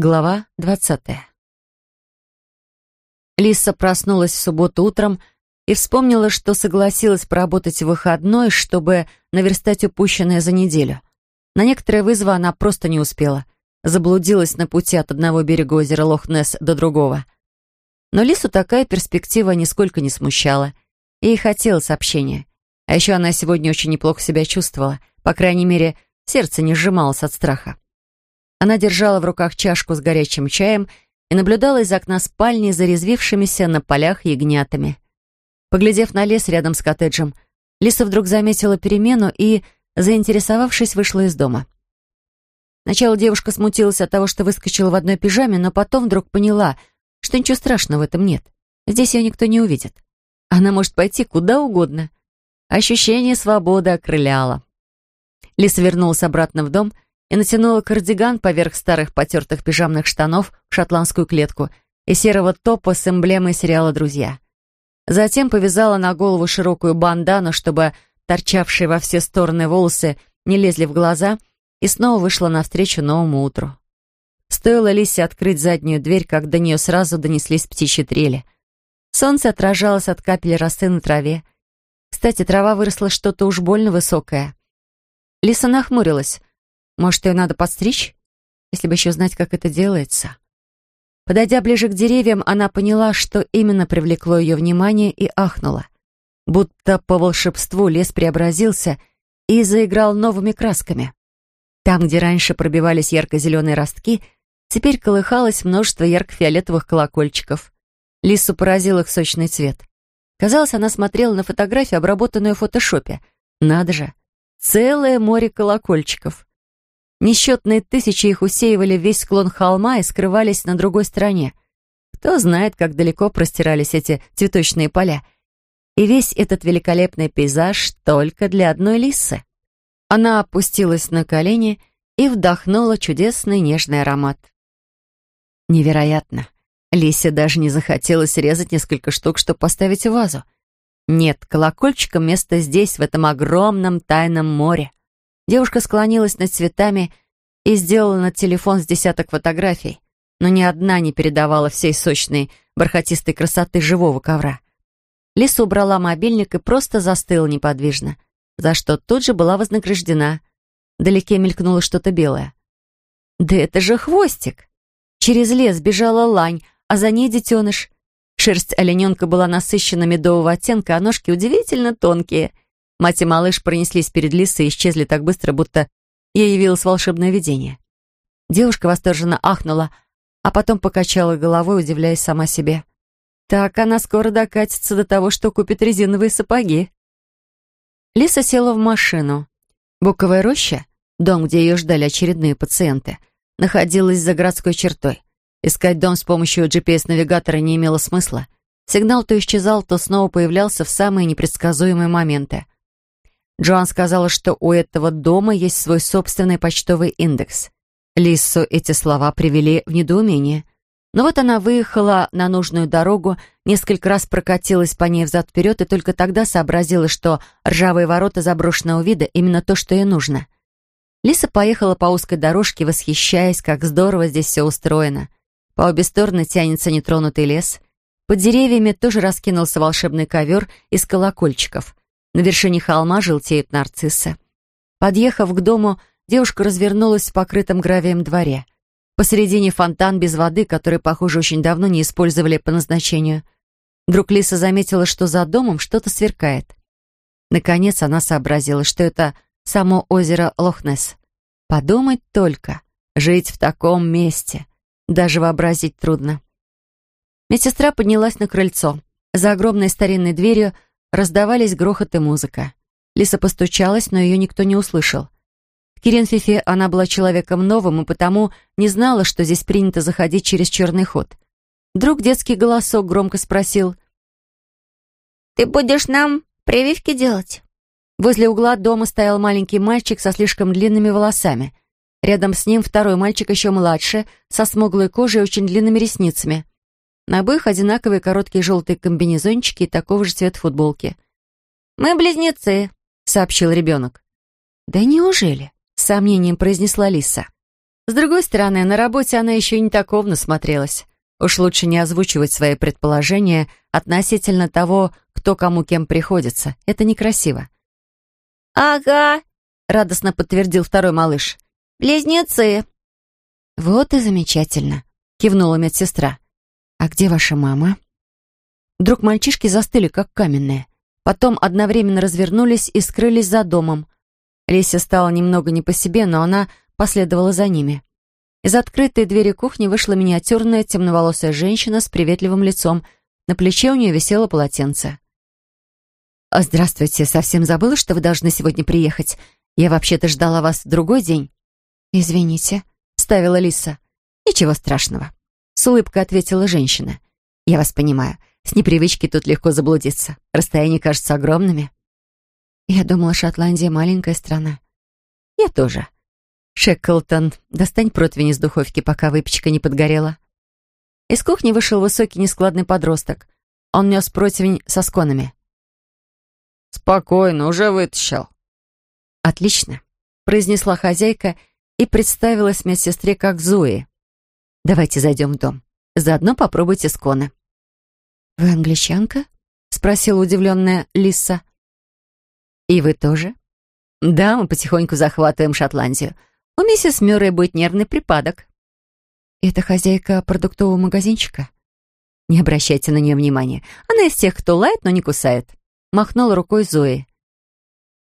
Глава двадцатая. Лиса проснулась в субботу утром и вспомнила, что согласилась поработать в выходной, чтобы наверстать упущенное за неделю. На некоторые вызовы она просто не успела. Заблудилась на пути от одного берега озера Лохнес до другого. Но Лису такая перспектива нисколько не смущала. Ей хотелось общения. А еще она сегодня очень неплохо себя чувствовала. По крайней мере, сердце не сжималось от страха. Она держала в руках чашку с горячим чаем и наблюдала из окна спальни за резвившимися на полях ягнятами. Поглядев на лес рядом с коттеджем, Лиса вдруг заметила перемену и, заинтересовавшись, вышла из дома. Сначала девушка смутилась от того, что выскочила в одной пижаме, но потом вдруг поняла, что ничего страшного в этом нет. Здесь ее никто не увидит. Она может пойти куда угодно. Ощущение свободы окрыляло. Лиса вернулась обратно в дом и натянула кардиган поверх старых потертых пижамных штанов в шотландскую клетку и серого топа с эмблемой сериала «Друзья». Затем повязала на голову широкую бандану, чтобы торчавшие во все стороны волосы не лезли в глаза, и снова вышла навстречу новому утру. Стоило Лисе открыть заднюю дверь, как до нее сразу донеслись птичьи трели. Солнце отражалось от капель росы на траве. Кстати, трава выросла что-то уж больно высокое. Лиса нахмурилась. Может, ее надо подстричь? Если бы еще знать, как это делается. Подойдя ближе к деревьям, она поняла, что именно привлекло ее внимание, и ахнула. Будто по волшебству лес преобразился и заиграл новыми красками. Там, где раньше пробивались ярко-зеленые ростки, теперь колыхалось множество ярко-фиолетовых колокольчиков. Лису поразил их сочный цвет. Казалось, она смотрела на фотографию, обработанную в фотошопе. Надо же, целое море колокольчиков. Несчетные тысячи их усеивали весь склон холма и скрывались на другой стороне. Кто знает, как далеко простирались эти цветочные поля. И весь этот великолепный пейзаж только для одной лисы. Она опустилась на колени и вдохнула чудесный нежный аромат. Невероятно. Лисе даже не захотелось резать несколько штук, чтобы поставить в вазу. Нет, колокольчиком место здесь, в этом огромном тайном море. Девушка склонилась над цветами и сделала на телефон с десяток фотографий, но ни одна не передавала всей сочной, бархатистой красоты живого ковра. Лиса убрала мобильник и просто застыла неподвижно, за что тут же была вознаграждена. Вдалеке мелькнуло что-то белое. «Да это же хвостик!» Через лес бежала лань, а за ней детеныш. Шерсть олененка была насыщена медового оттенка, а ножки удивительно тонкие — Мать и малыш пронеслись перед Лисой и исчезли так быстро, будто ей явилось волшебное видение. Девушка восторженно ахнула, а потом покачала головой, удивляясь сама себе. Так она скоро докатится до того, что купит резиновые сапоги. Лиса села в машину. Буковая роща, дом, где ее ждали очередные пациенты, находилась за городской чертой. Искать дом с помощью GPS-навигатора не имело смысла. Сигнал то исчезал, то снова появлялся в самые непредсказуемые моменты — Джоан сказала, что у этого дома есть свой собственный почтовый индекс. Лиссу эти слова привели в недоумение. Но вот она выехала на нужную дорогу, несколько раз прокатилась по ней взад-вперед и только тогда сообразила, что ржавые ворота заброшенного вида именно то, что ей нужно. Лиса поехала по узкой дорожке, восхищаясь, как здорово здесь все устроено. По обе стороны тянется нетронутый лес. Под деревьями тоже раскинулся волшебный ковер из колокольчиков. На вершине холма желтеют нарциссы. Подъехав к дому, девушка развернулась в покрытом гравием дворе. Посередине фонтан без воды, который, похоже, очень давно не использовали по назначению. Вдруг Лиса заметила, что за домом что-то сверкает. Наконец она сообразила, что это само озеро Лохнес. Подумать только, жить в таком месте. Даже вообразить трудно. Медсестра поднялась на крыльцо. За огромной старинной дверью Раздавались грохот и музыка. Лиса постучалась, но ее никто не услышал. В Киренфифе она была человеком новым и потому не знала, что здесь принято заходить через черный ход. Вдруг детский голосок громко спросил «Ты будешь нам прививки делать?» Возле угла дома стоял маленький мальчик со слишком длинными волосами. Рядом с ним второй мальчик еще младше, со смуглой кожей и очень длинными ресницами. На обоих одинаковые короткие желтые комбинезончики и такого же цвета футболки. «Мы близнецы», — сообщил ребенок. «Да неужели?» — с сомнением произнесла Лиса. С другой стороны, на работе она еще не такого насмотрелась. Уж лучше не озвучивать свои предположения относительно того, кто кому кем приходится. Это некрасиво. «Ага», — радостно подтвердил второй малыш. «Близнецы». «Вот и замечательно», — кивнула медсестра. «А где ваша мама?» Вдруг мальчишки застыли, как каменные. Потом одновременно развернулись и скрылись за домом. Леся стала немного не по себе, но она последовала за ними. Из открытой двери кухни вышла миниатюрная темноволосая женщина с приветливым лицом. На плече у нее висело полотенце. «А, «Здравствуйте, совсем забыла, что вы должны сегодня приехать. Я вообще-то ждала вас в другой день». «Извините», — ставила Лиса. «Ничего страшного», — с улыбкой ответила женщина. «Я вас понимаю. С непривычки тут легко заблудиться. Расстояния кажутся огромными». «Я думала, Шотландия маленькая страна». «Я тоже», «Шеклтон, достань противень из духовки, пока выпечка не подгорела». Из кухни вышел высокий нескладный подросток. Он нес противень со сконами. «Спокойно, уже вытащил». «Отлично», — произнесла хозяйка и представилась медсестре как Зои. «Давайте зайдем в дом. Заодно попробуйте сконы». «Вы англичанка?» — спросила удивленная Лиса. «И вы тоже?» «Да, мы потихоньку захватываем Шотландию. У миссис Мюррей будет нервный припадок. Это хозяйка продуктового магазинчика? Не обращайте на нее внимания. Она из тех, кто лает, но не кусает. Махнула рукой Зои.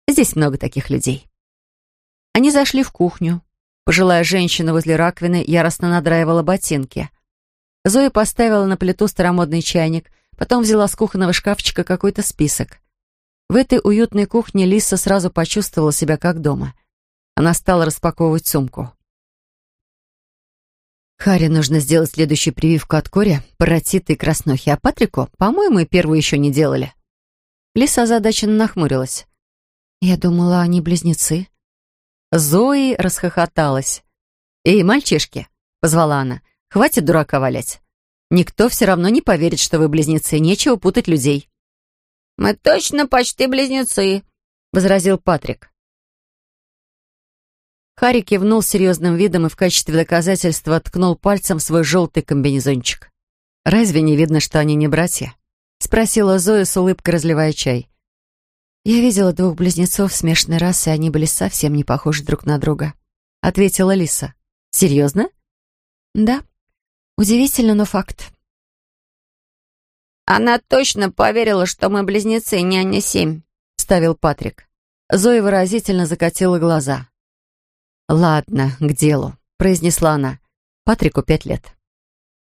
Здесь много таких людей. Они зашли в кухню. Пожилая женщина возле раковины яростно надраивала ботинки. Зоя поставила на плиту старомодный чайник, потом взяла с кухонного шкафчика какой-то список. В этой уютной кухне Лиса сразу почувствовала себя как дома — она стала распаковывать сумку. Харри нужно сделать следующую прививку от кори, паротита и краснухи, а Патрику, по-моему, первую еще не делали. Лиса озадаченно нахмурилась. «Я думала, они близнецы». Зои расхохоталась. «Эй, мальчишки!» — позвала она. «Хватит дурака валять. Никто все равно не поверит, что вы близнецы, нечего путать людей». «Мы точно почти близнецы», — возразил Патрик. Харри кивнул серьезным видом и в качестве доказательства ткнул пальцем в свой желтый комбинезончик. «Разве не видно, что они не братья?» — спросила Зоя с улыбкой, разливая чай. «Я видела двух близнецов смешанной расы, и они были совсем не похожи друг на друга», — ответила Лиса. «Серьезно?» «Да. Удивительно, но факт». «Она точно поверила, что мы близнецы, няня семь», — ставил Патрик. Зоя выразительно закатила глаза. «Ладно, к делу», — произнесла она. «Патрику пять лет».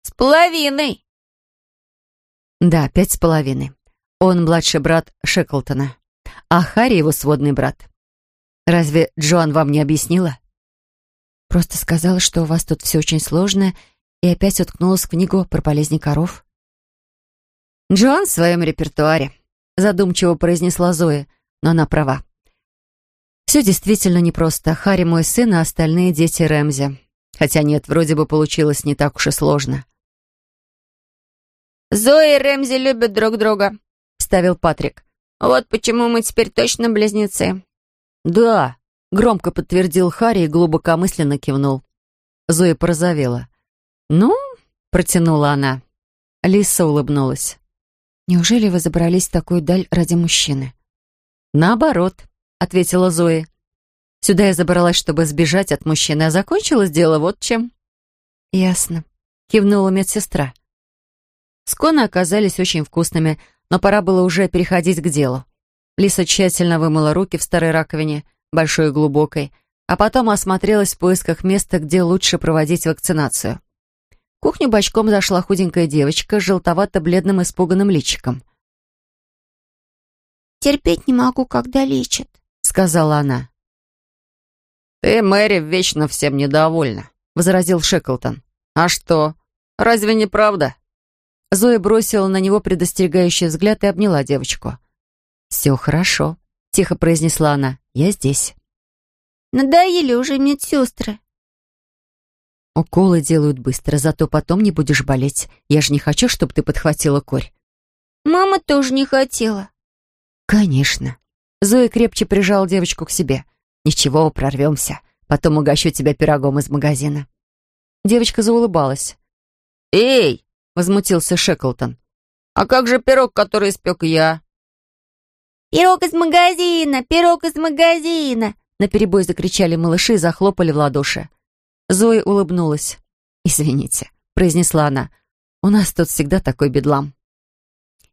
«С половиной!» «Да, пять с половиной. Он младший брат Шеклтона, а Харри его сводный брат. Разве Джоан вам не объяснила?» «Просто сказала, что у вас тут все очень сложное, и опять уткнулась в книгу про болезни коров». «Джоан в своем репертуаре», — задумчиво произнесла Зоя, но она права. Все действительно непросто. Харри мой сын, а остальные дети Рэмзи. Хотя нет, вроде бы получилось не так уж и сложно. «Зои и Рэмзи любят друг друга», — ставил Патрик. «Вот почему мы теперь точно близнецы». «Да», — громко подтвердил Харри и глубокомысленно кивнул. Зоя порозовела. «Ну?» — протянула она. Лиса улыбнулась. «Неужели вы забрались в такую даль ради мужчины?» «Наоборот», ответила Зои. «Сюда я забралась, чтобы сбежать от мужчины, а закончилось дело вот чем». «Ясно», — кивнула медсестра. Сконы оказались очень вкусными, но пора было уже переходить к делу. Лиса тщательно вымыла руки в старой раковине, большой и глубокой, а потом осмотрелась в поисках места, где лучше проводить вакцинацию. В кухню бочком зашла худенькая девочка с желтовато-бледным испуганным личиком. «Терпеть не могу, когда лечат», сказала она. «Ты, Мэри, вечно всем недовольна», — возразил Шеклтон. «А что? Разве не правда?» Зоя бросила на него предостерегающий взгляд и обняла девочку. «Все хорошо», — тихо произнесла она. «Я здесь». «Надоели уже медсестры». «Уколы делают быстро, зато потом не будешь болеть. Я же не хочу, чтобы ты подхватила корь». «Мама тоже не хотела». «Конечно. Зоя крепче прижала девочку к себе. «Ничего, прорвемся. Потом угощу тебя пирогом из магазина». Девочка заулыбалась. «Эй!» — возмутился Шеклтон. «А как же пирог, который испек я?» «Пирог из магазина! Пирог из магазина!» Наперебой закричали малыши и захлопали в ладоши. Зоя улыбнулась. «Извините», — произнесла она. «У нас тут всегда такой бедлам».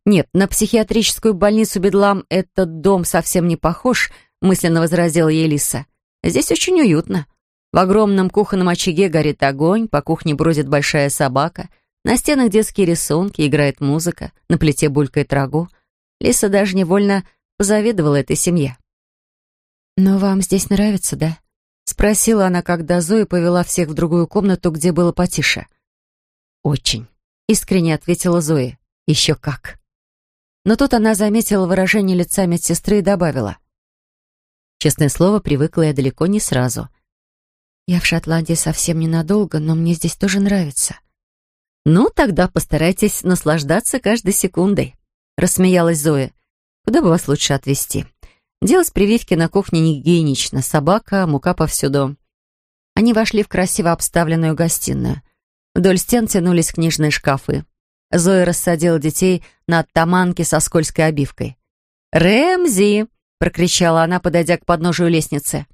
«Нет, на психиатрическую больницу бедлам этот дом совсем не похож», — мысленно возразила ей Лиса. «Здесь очень уютно. В огромном кухонном очаге горит огонь, по кухне бродит большая собака, на стенах детские рисунки, играет музыка, на плите булькает рагу. Лиса даже невольно позавидовала этой семье. «Но вам здесь нравится, да?» — спросила она, когда Зоя повела всех в другую комнату, где было потише. «Очень», — искренне ответила Зоя. «Еще как». Но тут она заметила выражение лица медсестры и добавила. Честное слово, привыкла я далеко не сразу. «Я в Шотландии совсем ненадолго, но мне здесь тоже нравится». «Ну, тогда постарайтесь наслаждаться каждой секундой», — рассмеялась Зоя. Куда бы вас лучше отвезти? Делать прививки на кухне не гигиенично. Собака, мука повсюду. Они вошли в красиво обставленную гостиную. Вдоль стен тянулись книжные шкафы. Зоя рассадила детей на оттаманке со скользкой обивкой. «Рэмзи!» — прокричала она, подойдя к подножию лестницы.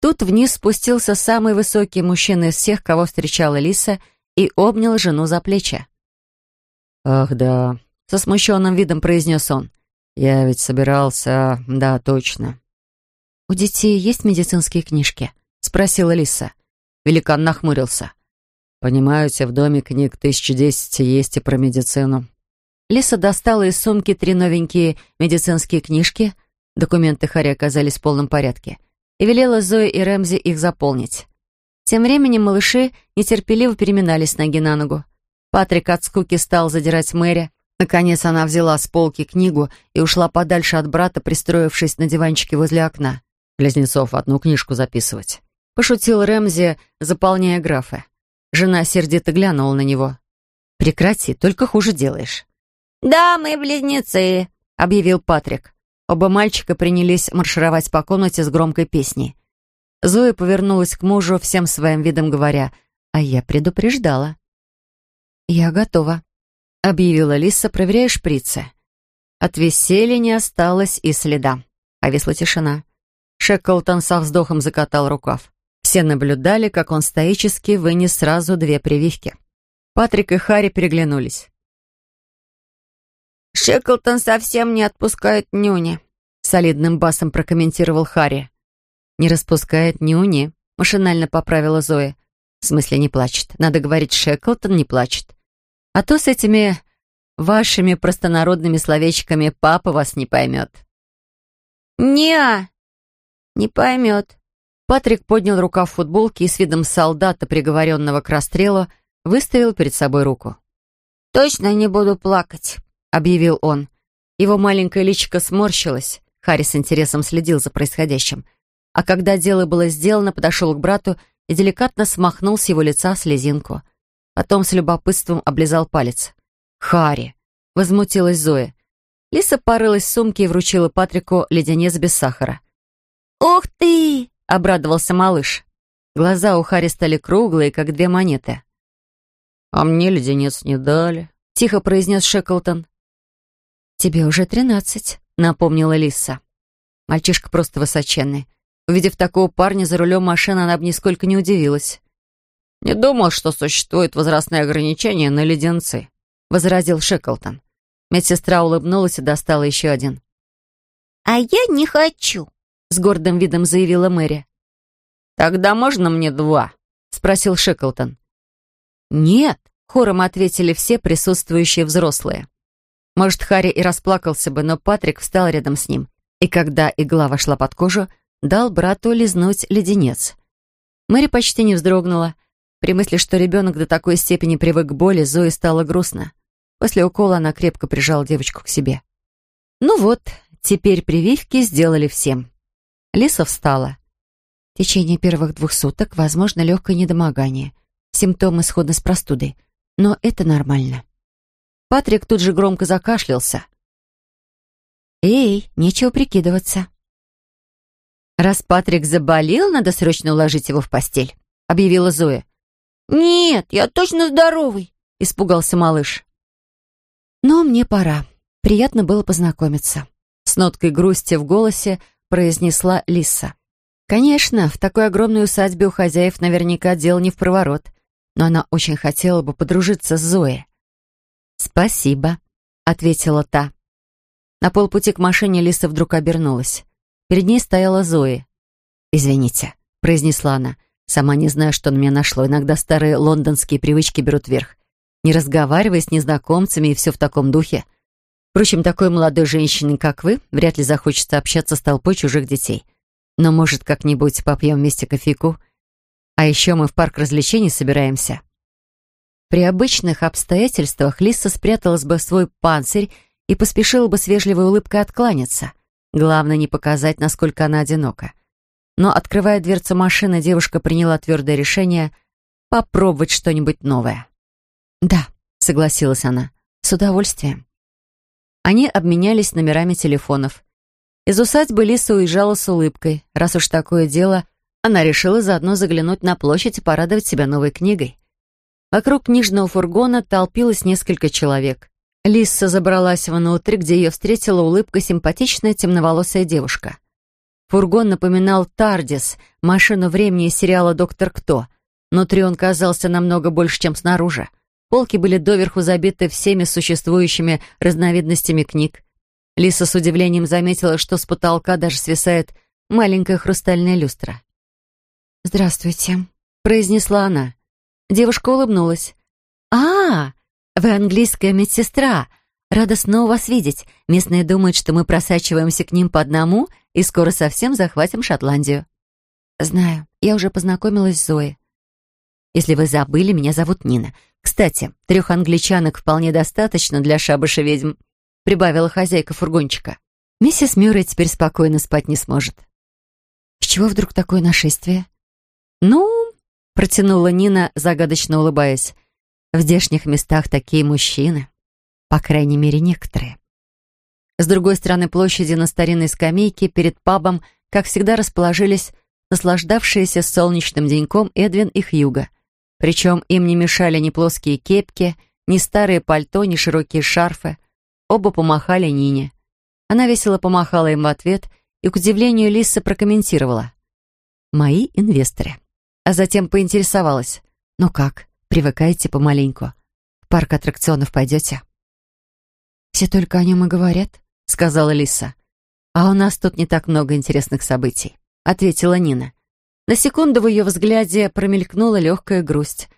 Тут вниз спустился самый высокий мужчина из всех, кого встречала Лиса, и обнял жену за плечи. «Ах да», — со смущенным видом произнес он. «Я ведь собирался... Да, точно». «У детей есть медицинские книжки?» — спросила Лиса. Великан нахмурился. «Понимаете, в доме книг тысячи десять есть и про медицину». Лиса достала из сумки три новенькие медицинские книжки, документы Харри оказались в полном порядке, и велела Зое и Рэмзи их заполнить. Тем временем малыши нетерпеливо переминались ноги на ногу. Патрик от скуки стал задирать Мэри, Наконец она взяла с полки книгу и ушла подальше от брата, пристроившись на диванчике возле окна. «Близнецов одну книжку записывать», — пошутил Рэмзи, заполняя графы. Жена сердито глянула на него. «Прекрати, только хуже делаешь». «Да, мы близнецы», — объявил Патрик. Оба мальчика принялись маршировать по комнате с громкой песней. Зоя повернулась к мужу, всем своим видом говоря, «А я предупреждала». «Я готова», — объявила Лиса, проверяя шприцы. От веселья не осталось и следа. Повисла тишина. Шеклтон со вздохом закатал рукав. Все наблюдали, как он стоически вынес сразу две прививки. Патрик и Харри переглянулись. «Шеклтон совсем не отпускает нюни», — солидным басом прокомментировал Харри. «Не распускает нюни», — машинально поправила Зоя. «В смысле не плачет. Надо говорить, Шеклтон не плачет. А то с этими вашими простонародными словечками папа вас не поймет». «Не, не поймет». Патрик поднял рукав футболки и с видом солдата, приговоренного к расстрелу, выставил перед собой руку. «Точно не буду плакать», — объявил он. Его маленькое личико сморщилось. Харри с интересом следил за происходящим. А когда дело было сделано, подошел к брату и деликатно смахнул с его лица слезинку. Потом с любопытством облизал палец. «Харри!» — возмутилась Зоя. Лиса порылась в сумке и вручила Патрику леденец без сахара. «Ух ты!» — обрадовался малыш. Глаза у Харри стали круглые, как две монеты. «А мне леденец не дали», — тихо произнес Шеклтон. «Тебе уже тринадцать», — напомнила Лиса. Мальчишка просто высоченный. Увидев такого парня за рулем машины, она бы нисколько не удивилась. «Не думал, что существует возрастные ограничения на леденцы», — возразил Шеклтон. Медсестра улыбнулась и достала еще один. «А я не хочу», — с гордым видом заявила Мэри. «Тогда можно мне два?» — спросил Шеклтон. «Нет», — хором ответили все присутствующие взрослые. Может, Харри и расплакался бы, но Патрик встал рядом с ним, и когда игла вошла под кожу, дал брату лизнуть леденец. Мэри почти не вздрогнула, при мысли, что ребенок до такой степени привык к боли, Зои стало грустно. После укола она крепко прижала девочку к себе. Ну вот, теперь прививки сделали всем. Лиса встала. В течение первых двух суток возможно легкое недомогание. Симптомы сходны с простудой. Но это нормально. Патрик тут же громко закашлялся. «Эй, нечего прикидываться». «Раз Патрик заболел, надо срочно уложить его в постель», — объявила Зоя. «Нет, я точно здоровый», — испугался малыш. «Но мне пора. Приятно было познакомиться». С ноткой грусти в голосе произнесла Лиса. Конечно, в такой огромной усадьбе у хозяев наверняка дело не в проворот, но она очень хотела бы подружиться с Зоей. «Спасибо», — ответила та. На полпути к машине Лиса вдруг обернулась. Перед ней стояла Зои. «Извините», — произнесла она. «Сама не знаю, что на меня нашло. Иногда старые лондонские привычки берут верх. Не разговаривая с незнакомцами и все в таком духе. Впрочем, такой молодой женщине, как вы, вряд ли захочется общаться с толпой чужих детей. Но, может, как-нибудь попьем вместе кофейку? А еще мы в парк развлечений собираемся». При обычных обстоятельствах Лиса спряталась бы в свой панцирь и поспешила бы с вежливой улыбкой откланяться. Главное не показать, насколько она одинока. Но, открывая дверцу машины, девушка приняла твердое решение попробовать что-нибудь новое. «Да», — согласилась она, — «с удовольствием». Они обменялись номерами телефонов. Из усадьбы Лиса уезжала с улыбкой. Раз уж такое дело, она решила заодно заглянуть на площадь и порадовать себя новой книгой. Вокруг книжного фургона толпилось несколько человек. Лиса забралась внутрь, где ее встретила улыбка симпатичная темноволосая девушка. Фургон напоминал «Тардис», машину времени сериала «Доктор Кто». Внутри он казался намного больше, чем снаружи. Полки были доверху забиты всеми существующими разновидностями книг. Лиса с удивлением заметила, что с потолка даже свисает маленькая хрустальная люстра. «Здравствуйте», — произнесла она. Девушка улыбнулась. «А, вы английская медсестра. Рада снова вас видеть. Местные думают, что мы просачиваемся к ним по одному и скоро совсем захватим Шотландию». «Знаю. Я уже познакомилась с Зоей». «Если вы забыли, меня зовут Нина. Кстати, трех англичанок вполне достаточно для шабаша ведьм», прибавила хозяйка фургончика. «Миссис Мюррей теперь спокойно спать не сможет». «С чего вдруг такое нашествие?» «Ну...» — протянула Нина, загадочно улыбаясь. «В здешних местах такие мужчины. По крайней мере, некоторые». С другой стороны площади на старинной скамейке перед пабом, как всегда, расположились наслаждавшиеся солнечным деньком Эдвин и Хьюга — причем им не мешали ни плоские кепки, ни старые пальто, ни широкие шарфы. Оба помахали Нине. Она весело помахала им в ответ и, к удивлению, Лиса прокомментировала. «Мои инвесторы». А затем поинтересовалась. «Ну как, привыкаете помаленьку? В парк аттракционов пойдете?» «Все только о нем и говорят», — сказала Лиса. «А у нас тут не так много интересных событий», — ответила Нина. На секунду в ее взгляде промелькнула легкая грусть.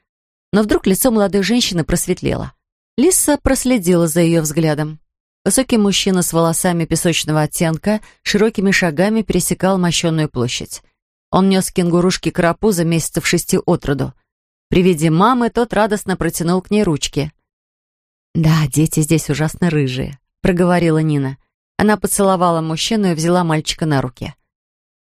Но вдруг лицо молодой женщины просветлело. Лиса проследила за ее взглядом. Высокий мужчина с волосами песочного оттенка широкими шагами пересекал мощенную площадь. Он нес кенгурушки карапуза месяцев шести от роду. При виде мамы тот радостно протянул к ней ручки. «Да, дети здесь ужасно рыжие», — проговорила Нина. Она поцеловала мужчину и взяла мальчика на руки.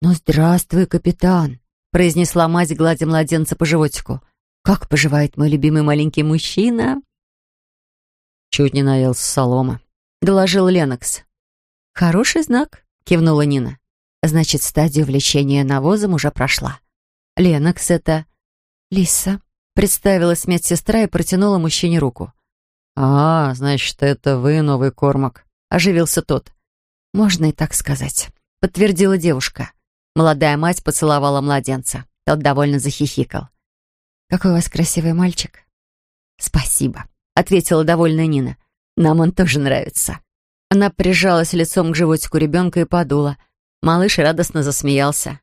«Ну, здравствуй, капитан», произнесла мать, гладя младенца по животику. «Как поживает мой любимый маленький мужчина?» «Чуть не наелся солома», — доложил Ленокс. «Хороший знак», — кивнула Нина. «Значит, стадия увлечения навозом уже прошла. Ленокс — это...» «Лиса», — представилась медсестра и протянула мужчине руку. «А, значит, это вы новый Кормак», — оживился тот. «Можно и так сказать», — подтвердила девушка. Молодая мать поцеловала младенца. Тот довольно захихикал. «Какой у вас красивый мальчик!» «Спасибо», — ответила довольная Нина. «Нам он тоже нравится». Она прижалась лицом к животику ребенка и подула. Малыш радостно засмеялся.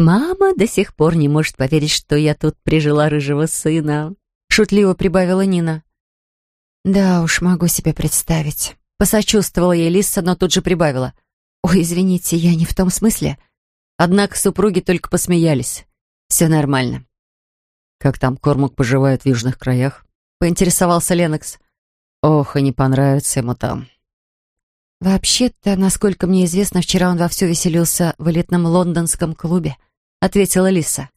«Мама до сих пор не может поверить, что я тут прижила рыжего сына», — шутливо прибавила Нина. «Да уж, могу себе представить», — посочувствовала ей Лиса, но тут же прибавила — «Ой, извините, я не в том смысле». Однако супруги только посмеялись. «Все нормально». «Как там Кормак поживает в южных краях?» — поинтересовался Ленокс. «Ох, и не понравится ему там». «Вообще-то, насколько мне известно, вчера он вовсю веселился в элитном лондонском клубе», — ответила Лиса.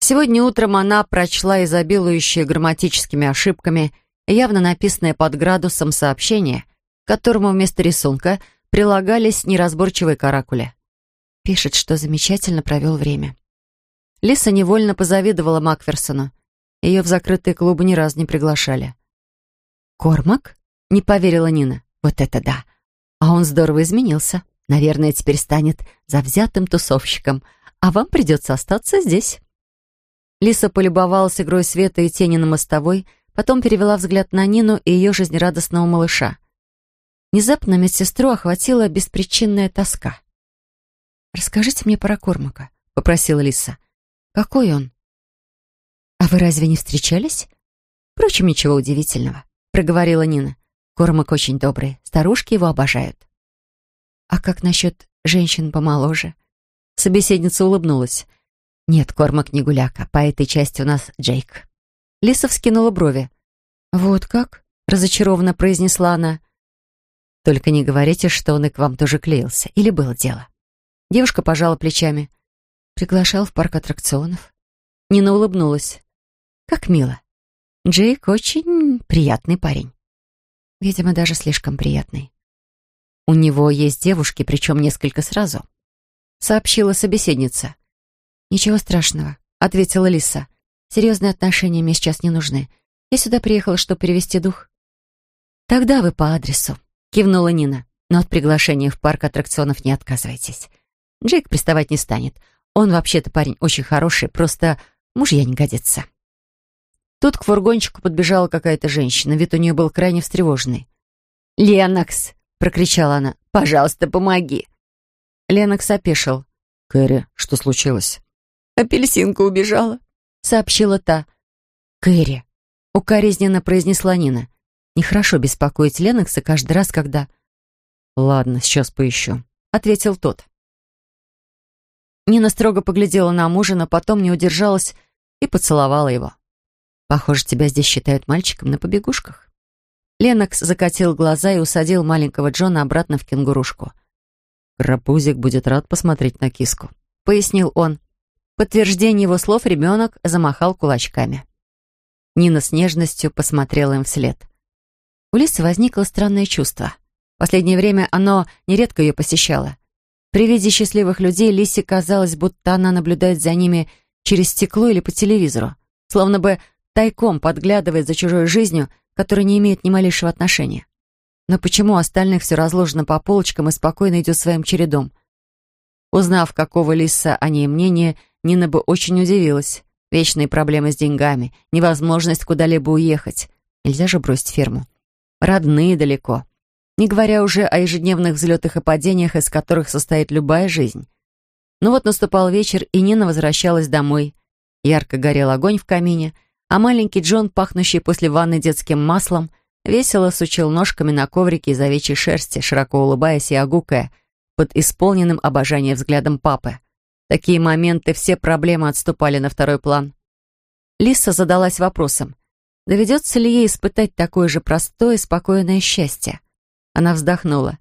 Сегодня утром она прочла изобилующее грамматическими ошибками, явно написанное под градусом сообщение, которому вместо рисунка — прилагались неразборчивые каракули. Пишет, что замечательно провел время. Лиса невольно позавидовала Макферсону. Ее в закрытые клубы ни разу не приглашали. «Кормак?» — не поверила Нина. «Вот это да! А он здорово изменился. Наверное, теперь станет завзятым тусовщиком, а вам придется остаться здесь». Лиса полюбовалась игрой света и тени на мостовой, потом перевела взгляд на Нину и ее жизнерадостного малыша. Внезапно медсестру охватила беспричинная тоска. «Расскажите мне про Кормака», — попросила Лиса. «Какой он?» «А вы разве не встречались?» «Впрочем, ничего удивительного», — проговорила Нина. «Кормак очень добрый, старушки его обожают». «А как насчет женщин помоложе?» Собеседница улыбнулась. «Нет, Кормак не гуляка. По этой части у нас Джейк». Лиса вскинула брови. «Вот как?» — разочарованно произнесла она. «Только не говорите, что он и к вам тоже клеился. Или было дело?» Девушка пожала плечами. Приглашал в парк аттракционов. Нина улыбнулась. «Как мило. Джейк очень приятный парень. Видимо, даже слишком приятный. У него есть девушки, причем несколько сразу», — сообщила собеседница. «Ничего страшного», — ответила Лиса. «Серьезные отношения мне сейчас не нужны. Я сюда приехала, чтобы перевести дух». «Тогда вы по адресу», — кивнула Нина. «Но от приглашения в парк аттракционов не отказывайтесь. Джейк приставать не станет. Он вообще-то парень очень хороший, просто мужья не годится». Тут к фургончику подбежала какая-то женщина. Вид у нее был крайне встревоженный. «Ленокс!» — прокричала она. «Пожалуйста, помоги!» Ленокс опешил. «Кэрри, что случилось?» «Апельсинка убежала», — сообщила та. «Кэрри», — укоризненно произнесла Нина. «Нехорошо беспокоить Ленокса каждый раз, когда...» «Ладно, сейчас поищу», — ответил тот. Нина строго поглядела на мужа, но потом не удержалась и поцеловала его. «Похоже, тебя здесь считают мальчиком на побегушках». Ленокс закатил глаза и усадил маленького Джона обратно в кенгурушку. «Крапузик будет рад посмотреть на киску», — пояснил он подтверждение его слов ребенок замахал кулачками. Нина с нежностью посмотрела им вслед. У Лисы возникло странное чувство. В последнее время оно нередко ее посещало. При виде счастливых людей Лисе казалось, будто она наблюдает за ними через стекло или по телевизору, словно бы тайком подглядывает за чужой жизнью, которая не имеет ни малейшего отношения. Но почему остальных все разложено по полочкам и спокойно идет своим чередом? Узнав, какого Лиса о ней мнение, Нина бы очень удивилась. Вечные проблемы с деньгами, невозможность куда-либо уехать. Нельзя же бросить ферму. Родные далеко. Не говоря уже о ежедневных взлетах и падениях, из которых состоит любая жизнь. Ну вот наступал вечер, и Нина возвращалась домой. Ярко горел огонь в камине, а маленький Джон, пахнущий после ванны детским маслом, весело сучил ножками на коврике из овечьей шерсти, широко улыбаясь и огукая, под исполненным обожанием взглядом папы такие моменты все проблемы отступали на второй план. Лиса задалась вопросом, доведется ли ей испытать такое же простое и спокойное счастье. Она вздохнула.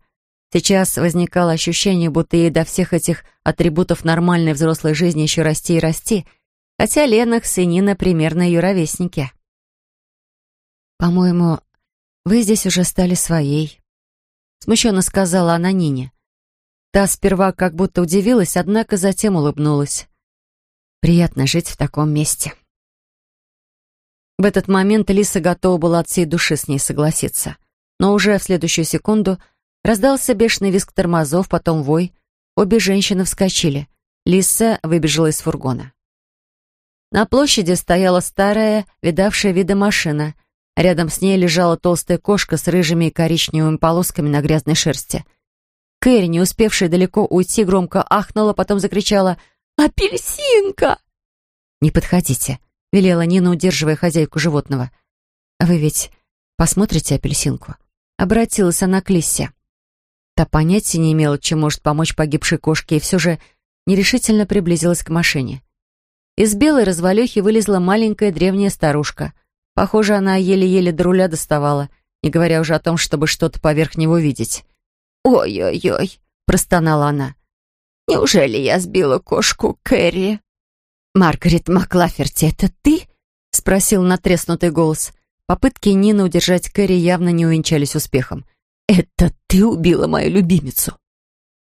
Сейчас возникало ощущение, будто ей до всех этих атрибутов нормальной взрослой жизни еще расти и расти, хотя Ленокс и Нина примерно ее ровесники. «По-моему, вы здесь уже стали своей», — смущенно сказала она Нине. Та сперва как будто удивилась, однако затем улыбнулась. Приятно жить в таком месте. В этот момент Лиса готова была от всей души с ней согласиться. Но уже в следующую секунду раздался бешеный визг тормозов, потом вой. Обе женщины вскочили. Лиса выбежала из фургона. На площади стояла старая, видавшая виды машина. Рядом с ней лежала толстая кошка с рыжими и коричневыми полосками на грязной шерсти. Кэрри, не успевшая далеко уйти, громко ахнула, потом закричала «Апельсинка!» «Не подходите», — велела Нина, удерживая хозяйку животного. «А вы ведь посмотрите апельсинку?» Обратилась она к Лиссе. Та понятия не имела, чем может помочь погибшей кошке, и все же нерешительно приблизилась к машине. Из белой развалюхи вылезла маленькая древняя старушка. Похоже, она еле-еле до руля доставала, не говоря уже о том, чтобы что-то поверх него видеть. «Ой-ой-ой», — простонала она. «Неужели я сбила кошку Кэрри?» «Маргарет Маклаферти, это ты?» — спросил натреснутый голос. Попытки Нины удержать Кэрри явно не увенчались успехом. «Это ты убила мою любимицу?»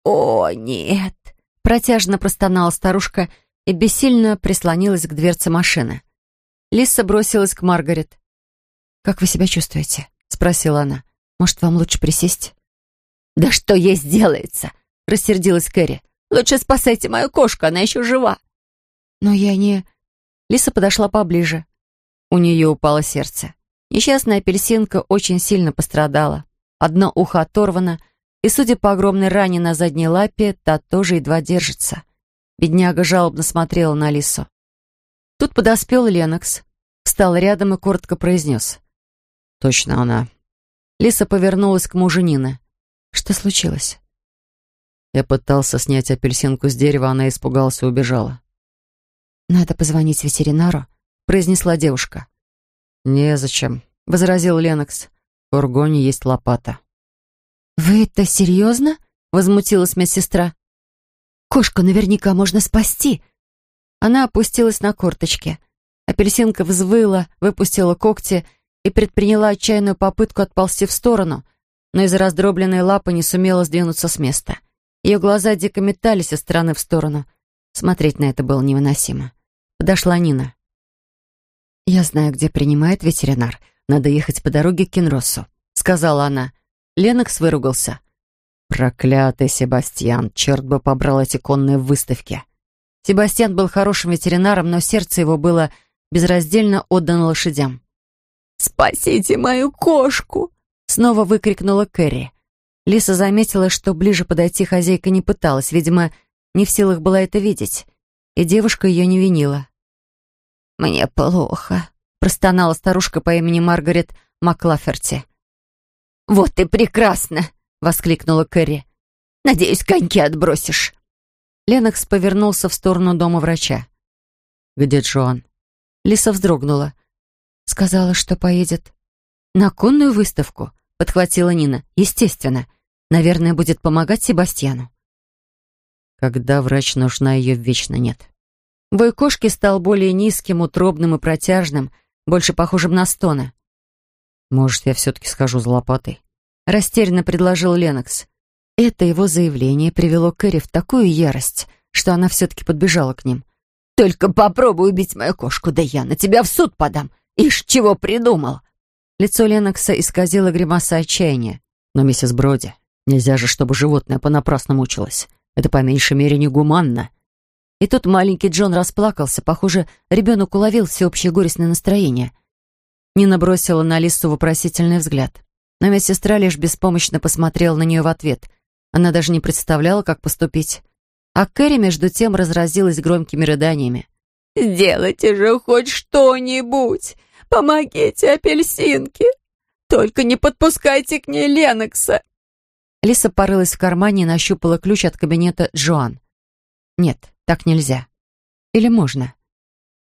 «О, нет!» — Протяжно простонала старушка и бессильно прислонилась к дверце машины. Лиса бросилась к Маргарет. «Как вы себя чувствуете?» — спросила она. «Может, вам лучше присесть?» «Да что ей сделается?» — рассердилась Кэрри. «Лучше спасайте мою кошку, она еще жива». «Но я не...» Лиса подошла поближе. У нее упало сердце. Несчастная апельсинка очень сильно пострадала. Одно ухо оторвано, и, судя по огромной ране на задней лапе, та тоже едва держится. Бедняга жалобно смотрела на Лису. Тут подоспел Ленокс, встал рядом и коротко произнес. «Точно она». Лиса повернулась к мужу Нины. «Что случилось?» Я пытался снять апельсинку с дерева, она испугалась и убежала. «Надо позвонить ветеринару», — произнесла девушка. «Незачем», — возразил Ленокс. «В фургоне есть лопата». «Вы это серьезно?» — возмутилась медсестра. «Кошку наверняка можно спасти». Она опустилась на корточки. Апельсинка взвыла, выпустила когти и предприняла отчаянную попытку отползти в сторону, но из раздробленной лапы не сумела сдвинуться с места. Ее глаза дико метались из стороны в сторону. Смотреть на это было невыносимо. Подошла Нина. «Я знаю, где принимает ветеринар. Надо ехать по дороге к Кенросу», — сказала она. Ленокс выругался. «Проклятый Себастьян! Черт бы побрал эти конные выставки!» Себастьян был хорошим ветеринаром, но сердце его было безраздельно отдано лошадям. «Спасите мою кошку!» — снова выкрикнула Кэрри. Лиса заметила, что ближе подойти хозяйка не пыталась, видимо, не в силах была это видеть, и девушка ее не винила. «Мне плохо», — простонала старушка по имени Маргарет Маклаферти. «Вот и прекрасно!» — воскликнула Кэрри. «Надеюсь, коньки отбросишь». Ленокс повернулся в сторону дома врача. «Где Джоан?» Лиса вздрогнула. Сказала, что поедет. «На конную выставку», — подхватила Нина. «Естественно. Наверное, будет помогать Себастьяну». Когда врач нужна, ее вечно нет. Вой кошки стал более низким, утробным и протяжным, больше похожим на стоны. «Может, я все-таки схожу за лопатой?» Растерянно предложил Ленокс. Это его заявление привело Кэрри в такую ярость, что она все-таки подбежала к ним. «Только попробуй убить мою кошку, да я на тебя в суд подам! Ишь, чего придумал!» Лицо Ленокса исказило гримаса отчаяния. «Но, миссис Броди, нельзя же, чтобы животное понапрасну мучилось. Это по меньшей мере негуманно. И тут маленький Джон расплакался. Похоже, ребенок уловил всеобщее горестное настроение. Нина бросила на Лису вопросительный взгляд. Но медсестра лишь беспомощно посмотрела на нее в ответ. Она даже не представляла, как поступить. А Кэрри, между тем, разразилась громкими рыданиями. «Сделайте же хоть что-нибудь! Помогите апельсинке! Только не подпускайте к ней Ленокса!» Лиса порылась в кармане и нащупала ключ от кабинета Джоан. «Нет, так нельзя. Или можно?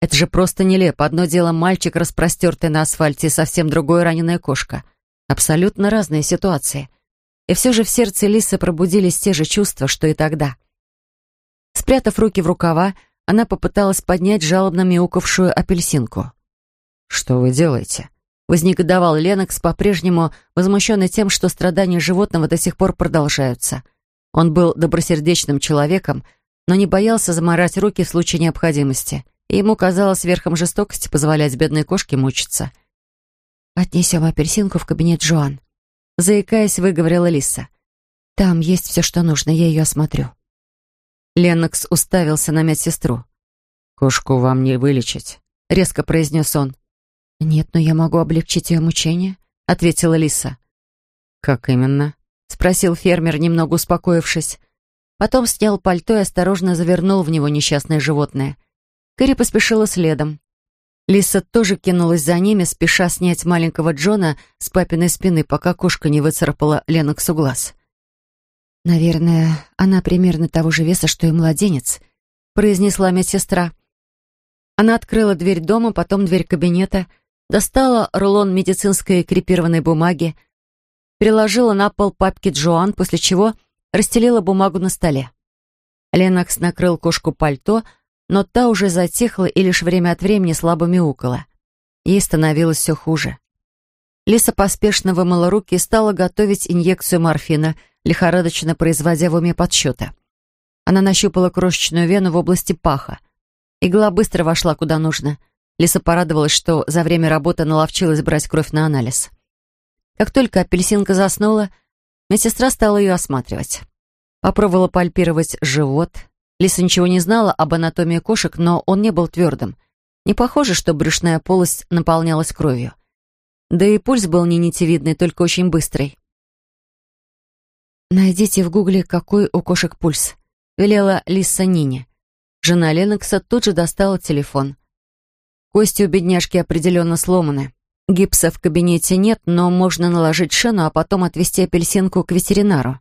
Это же просто нелепо. Одно дело мальчик, распростертый на асфальте, и совсем другое раненая кошка. Абсолютно разные ситуации. И все же в сердце Лисы пробудились те же чувства, что и тогда. Спрятав руки в рукава, она попыталась поднять жалобно мяукавшую апельсинку. «Что вы делаете?» Вознегодовал Ленокс, по-прежнему возмущенный тем, что страдания животного до сих пор продолжаются. Он был добросердечным человеком, но не боялся заморать руки в случае необходимости, и ему казалось верхом жестокости позволять бедной кошке мучиться. «Отнесем апельсинку в кабинет Джоан», — заикаясь, выговорила Лиса. «Там есть все, что нужно, я ее осмотрю». Леннокс уставился на медсестру. «Кошку вам не вылечить», — резко произнес он. «Нет, но я могу облегчить ее мучения», — ответила Лиса. «Как именно?» — спросил фермер, немного успокоившись. Потом снял пальто и осторожно завернул в него несчастное животное. Кэрри поспешила следом. Лиса тоже кинулась за ними, спеша снять маленького Джона с папиной спины, пока кошка не выцарапала Леноксу глаз. «Наверное, она примерно того же веса, что и младенец», — произнесла медсестра. Она открыла дверь дома, потом дверь кабинета, достала рулон медицинской крепированной бумаги, приложила на пол папки Джоан, после чего расстелила бумагу на столе. Ленокс накрыл кошку пальто, но та уже затихла и лишь время от времени слабо мяукала. Ей становилось все хуже. Лиса поспешно вымыла руки и стала готовить инъекцию морфина, лихорадочно производя в уме подсчеты. Она нащупала крошечную вену в области паха. Игла быстро вошла куда нужно. Лиса порадовалась, что за время работы наловчилась брать кровь на анализ. Как только апельсинка заснула, медсестра стала ее осматривать. Попробовала пальпировать живот. Лиса ничего не знала об анатомии кошек, но он не был твердым. Не похоже, что брюшная полость наполнялась кровью. Да и пульс был не нитевидный, только очень быстрый. «Найдите в гугле, какой у кошек пульс», — велела Лиса Нине. Жена Ленокса тут же достала телефон. Кости у бедняжки определенно сломаны. Гипса в кабинете нет, но можно наложить шину, а потом отвезти апельсинку к ветеринару.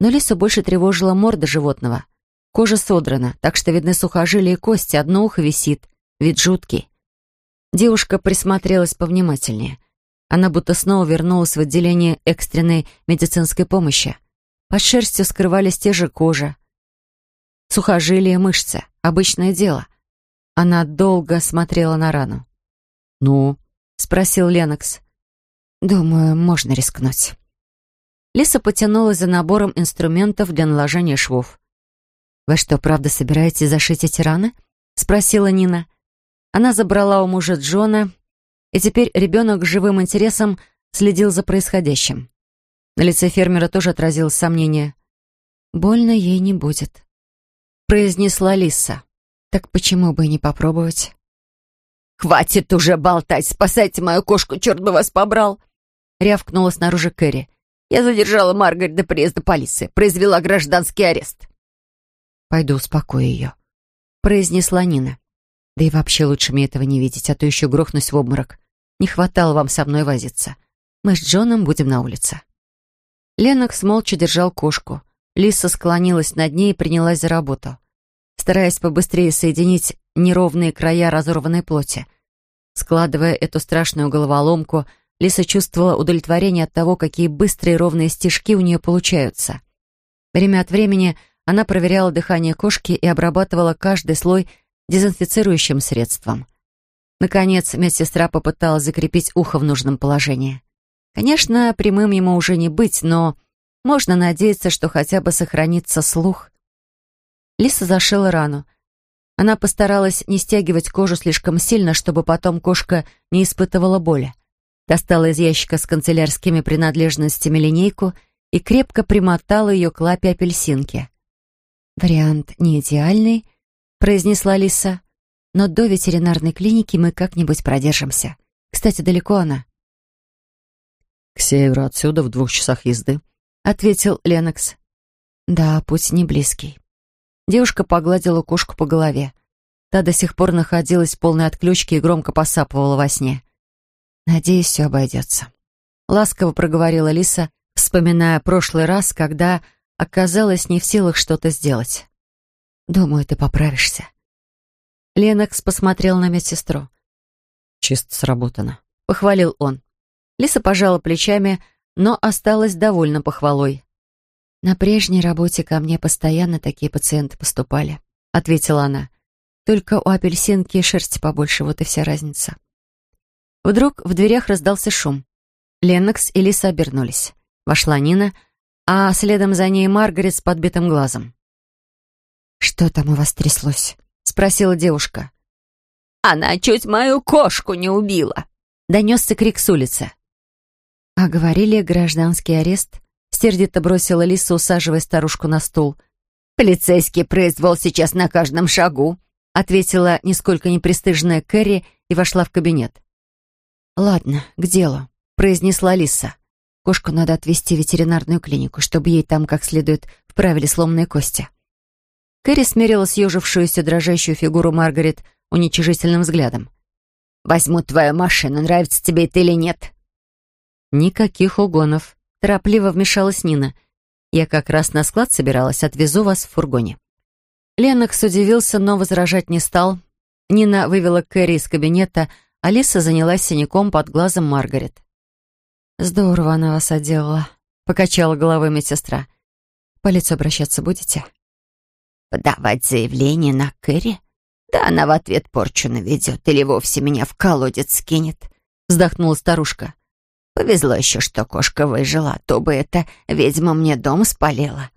Но Лису больше тревожила морда животного. Кожа содрана, так что видны сухожилия и кости, одно ухо висит, вид жуткий. Девушка присмотрелась повнимательнее. Она будто снова вернулась в отделение экстренной медицинской помощи. Под шерстью скрывались те же кожа. Сухожилия, мышцы. Обычное дело. Она долго смотрела на рану. «Ну?» — спросил Ленокс. «Думаю, можно рискнуть». Лиса потянулась за набором инструментов для наложения швов. «Вы что, правда собираетесь зашить эти раны?» — спросила Нина. Она забрала у мужа Джона, и теперь ребенок с живым интересом следил за происходящим. На лице фермера тоже отразилось сомнение. «Больно ей не будет», — произнесла Лиса. «Так почему бы и не попробовать?» «Хватит уже болтать! Спасайте мою кошку, черт бы вас побрал!» — рявкнула снаружи Кэрри. «Я задержала Маргарет до приезда полиции, произвела гражданский арест». «Пойду успокою ее», — произнесла Нина. «Да и вообще лучше мне этого не видеть, а то еще грохнусь в обморок. Не хватало вам со мной возиться. Мы с Джоном будем на улице». Ленокс молча держал кошку. Лиса склонилась над ней и принялась за работу, стараясь побыстрее соединить неровные края разорванной плоти. Складывая эту страшную головоломку, Лиса чувствовала удовлетворение от того, какие быстрые ровные стежки у нее получаются. Время от времени она проверяла дыхание кошки и обрабатывала каждый слой дезинфицирующим средством. Наконец, медсестра попыталась закрепить ухо в нужном положении. Конечно, прямым ему уже не быть, но можно надеяться, что хотя бы сохранится слух. Лиса зашила рану. Она постаралась не стягивать кожу слишком сильно, чтобы потом кошка не испытывала боли. Достала из ящика с канцелярскими принадлежностями линейку и крепко примотала ее к лапе апельсинки. «Вариант не идеальный», — произнесла Лиса, «но до ветеринарной клиники мы как-нибудь продержимся. Кстати, далеко она?» «К северу отсюда, в двух часах езды», — ответил Ленокс. «Да, путь не близкий». Девушка погладила кошку по голове. Та до сих пор находилась в полной отключке и громко посапывала во сне. «Надеюсь, все обойдется». Ласково проговорила Лиса, вспоминая прошлый раз, когда оказалась не в силах что-то сделать. «Думаю, ты поправишься». Ленокс посмотрел на медсестру. «Чисто сработано», — похвалил он. Лиса пожала плечами, но осталась довольна похвалой. «На прежней работе ко мне постоянно такие пациенты поступали», — ответила она. «Только у апельсинки шерсти побольше, вот и вся разница». Вдруг в дверях раздался шум. Леннокс и Лиса обернулись. Вошла Нина, а следом за ней Маргарет с подбитым глазом. «Что там у вас тряслось?» — спросила девушка. «Она чуть мою кошку не убила!» — донесся крик с улицы. «А говорили, гражданский арест?» Сердито бросила Лиса, усаживая старушку на стул. «Полицейский произвол сейчас на каждом шагу», ответила нисколько не пристыженная Кэрри и вошла в кабинет. «Ладно, к делу», — произнесла Лиса. «Кошку надо отвезти в ветеринарную клинику, чтобы ей там как следует вправили сломанные кости». Кэрри смерила съежившуюся дрожащую фигуру Маргарет уничижительным взглядом. «Возьму твою машину, нравится тебе это или нет?» «Никаких угонов», — торопливо вмешалась Нина. «Я как раз на склад собиралась, отвезу вас в фургоне». Ленокс удивился, но возражать не стал. Нина вывела Кэрри из кабинета, Алиса занялась синяком под глазом Маргарет. «Здорово она вас отделала», — покачала головой медсестра. «В полицию обращаться будете?» «Подавать заявление на Кэрри? Да она в ответ порчу наведет или вовсе меня в колодец скинет», — вздохнула старушка. Повезло еще, что кошка выжила, а то бы эта ведьма мне дом спалила.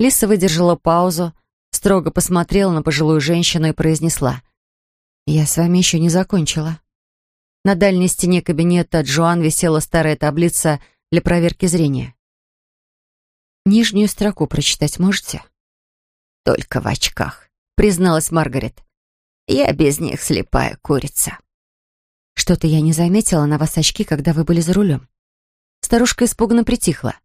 Лиса выдержала паузу, строго посмотрела на пожилую женщину и произнесла. «Я с вами еще не закончила». На дальней стене кабинета Джоан висела старая таблица для проверки зрения. «Нижнюю строку прочитать можете?» «Только в очках», — призналась Маргарет. «Я без них слепая курица». «Что-то я не заметила на вас очки, когда вы были за рулем». Старушка испуганно притихла.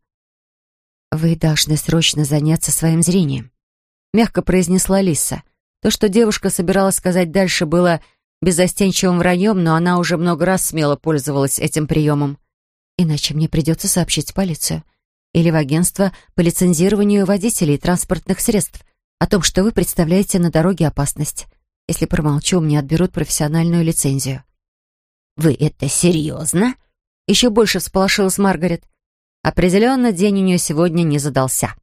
«Вы должны срочно заняться своим зрением», — мягко произнесла Лиса. То, что девушка собиралась сказать дальше, было безостенчивым враньем, но она уже много раз смело пользовалась этим приемом. Иначе мне придется сообщить в полицию или в агентство по лицензированию водителей транспортных средств о том, что вы представляете на дороге опасность. Если промолчу, мне отберут профессиональную лицензию. «Вы это серьезно?» Еще больше всполошилась Маргарет. Определенно, день у нее сегодня не задался.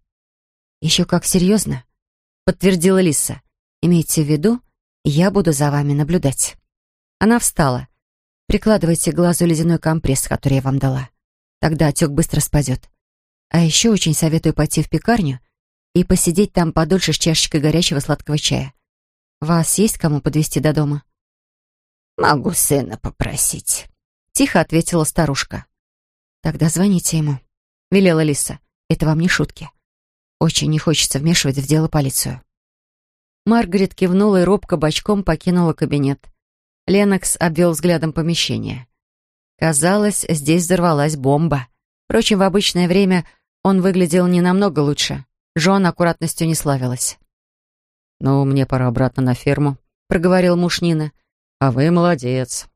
«Еще как серьезно», — подтвердила Лиса. «Имейте в виду, я буду за вами наблюдать». Она встала. «Прикладывайте к глазу ледяной компресс, который я вам дала. Тогда отек быстро спадет. А еще очень советую пойти в пекарню и посидеть там подольше с чашечкой горячего сладкого чая. Вас есть кому подвести до дома?» «Могу сына попросить», — тихо ответила старушка. «Тогда звоните ему», — велела Лиса. «Это вам не шутки. Очень не хочется вмешивать в дело полицию». Маргарет кивнула и робко бочком покинула кабинет. Ленокс обвел взглядом помещение. Казалось, здесь взорвалась бомба. Впрочем, в обычное время он выглядел не намного лучше. Жон аккуратностью не славилась. «Ну, мне пора обратно на ферму», — проговорил муж Нины. «А вы молодец.